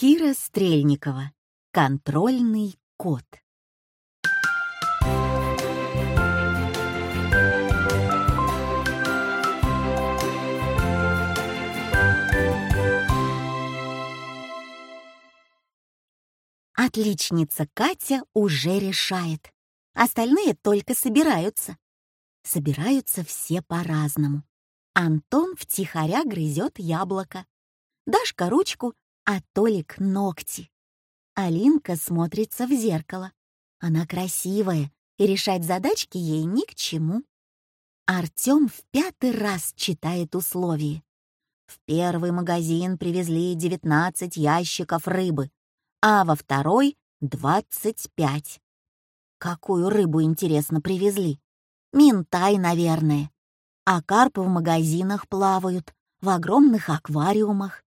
Кира Стрельникова. Контрольный код. Отличница Катя уже решает. Остальные только собираются. Собираются все по-разному. Антон втихаря грызет яблоко. Дашка ручку, а Толик ногти. Алинка смотрится в зеркало. Она красивая, и решать задачки ей ни к чему. Артём в пятый раз читает условия. В первый магазин привезли 19 ящиков рыбы, а во второй — 25. Какую рыбу, интересно, привезли? Минтай, наверное. А карпы в магазинах плавают, в огромных аквариумах.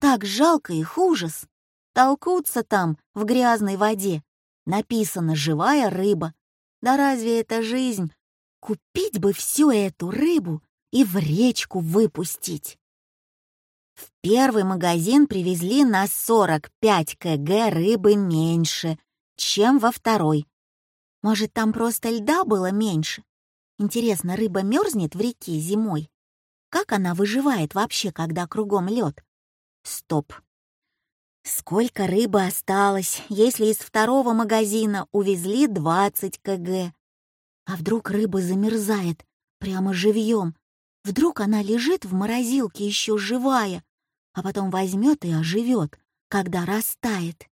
Так жалко их ужас. Толкутся там, в грязной воде. Написано «живая рыба». Да разве это жизнь? Купить бы всю эту рыбу и в речку выпустить. В первый магазин привезли на 45 кг рыбы меньше, чем во второй. Может, там просто льда было меньше? Интересно, рыба мерзнет в реке зимой? Как она выживает вообще, когда кругом лед? Стоп. Сколько рыбы осталось, если из второго магазина увезли 20 кг? А вдруг рыба замерзает прямо живьем? Вдруг она лежит в морозилке еще живая, а потом возьмет и оживет, когда растает.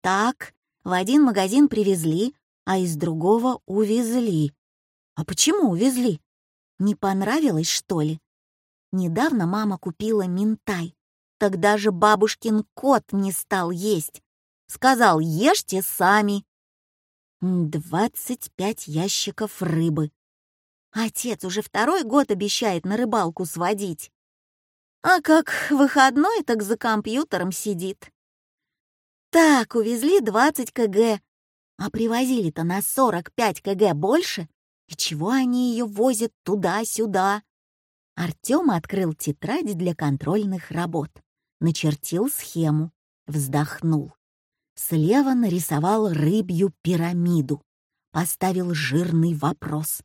Так, в один магазин привезли, а из другого увезли. А почему увезли? Не понравилось, что ли? Недавно мама купила минтай. Тогда же бабушкин кот не стал есть. Сказал, ешьте сами. Двадцать пять ящиков рыбы. Отец уже второй год обещает на рыбалку сводить. А как выходной, так за компьютером сидит. Так, увезли 20 кг, а привозили-то на 45 кг больше. И чего они ее возят туда-сюда? Артем открыл тетрадь для контрольных работ начертил схему, вздохнул. Слева нарисовал рыбью пирамиду, поставил жирный вопрос.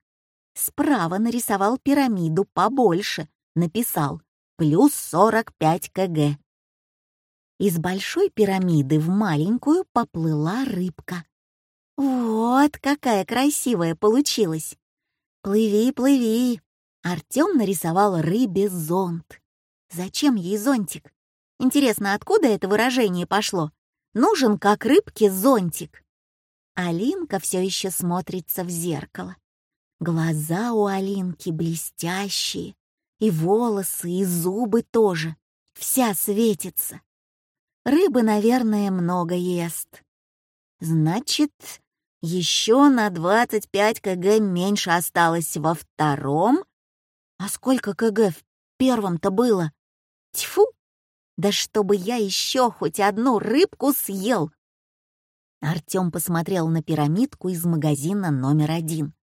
Справа нарисовал пирамиду побольше, написал «плюс 45 кг». Из большой пирамиды в маленькую поплыла рыбка. Вот какая красивая получилась! Плыви, плыви! Артем нарисовал рыбе зонт. Зачем ей зонтик? Интересно, откуда это выражение пошло? Нужен, как рыбке, зонтик. Алинка все еще смотрится в зеркало. Глаза у Алинки блестящие, и волосы, и зубы тоже. Вся светится. Рыбы, наверное, много ест. Значит, еще на 25 кг меньше осталось во втором? А сколько кг в первом-то было? Тьфу! Да чтобы я еще хоть одну рыбку съел!» Артем посмотрел на пирамидку из магазина номер один.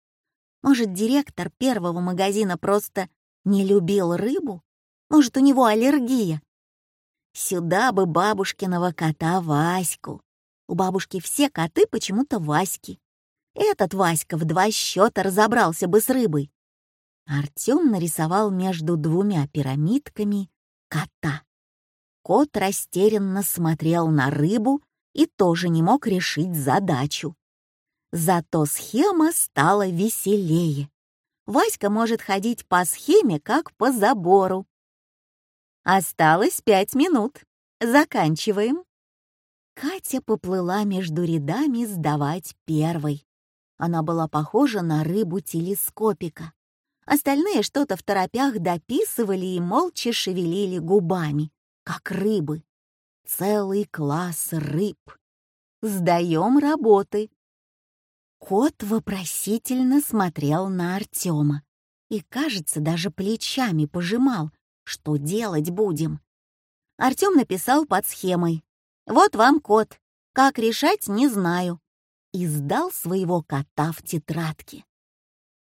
Может, директор первого магазина просто не любил рыбу? Может, у него аллергия? Сюда бы бабушкиного кота Ваську. У бабушки все коты почему-то Васьки. Этот Васька в два счета разобрался бы с рыбой. Артем нарисовал между двумя пирамидками кота. Кот растерянно смотрел на рыбу и тоже не мог решить задачу. Зато схема стала веселее. Васька может ходить по схеме, как по забору. Осталось пять минут. Заканчиваем. Катя поплыла между рядами сдавать первой. Она была похожа на рыбу-телескопика. Остальные что-то в торопях дописывали и молча шевелили губами как рыбы. Целый класс рыб. Сдаем работы. Кот вопросительно смотрел на Артема и, кажется, даже плечами пожимал, что делать будем. Артем написал под схемой. «Вот вам кот. Как решать, не знаю». И сдал своего кота в тетрадке.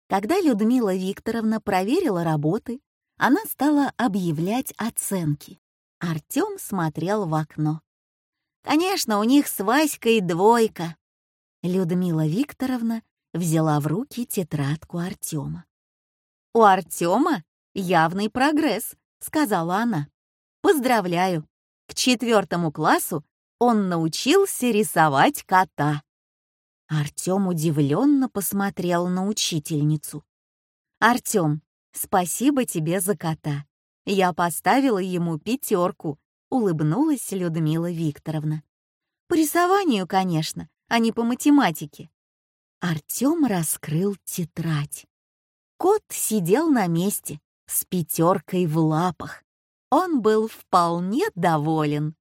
Когда Людмила Викторовна проверила работы, она стала объявлять оценки. Артём смотрел в окно. Конечно, у них с Васькой двойка. Людмила Викторовна взяла в руки тетрадку Артема. «У Артема явный прогресс», — сказала она. «Поздравляю! К четвертому классу он научился рисовать кота». Артем удивленно посмотрел на учительницу. «Артем, спасибо тебе за кота. Я поставила ему пятерку», — улыбнулась Людмила Викторовна. «По рисованию, конечно, а не по математике». Артем раскрыл тетрадь. Кот сидел на месте, с пятеркой в лапах. Он был вполне доволен.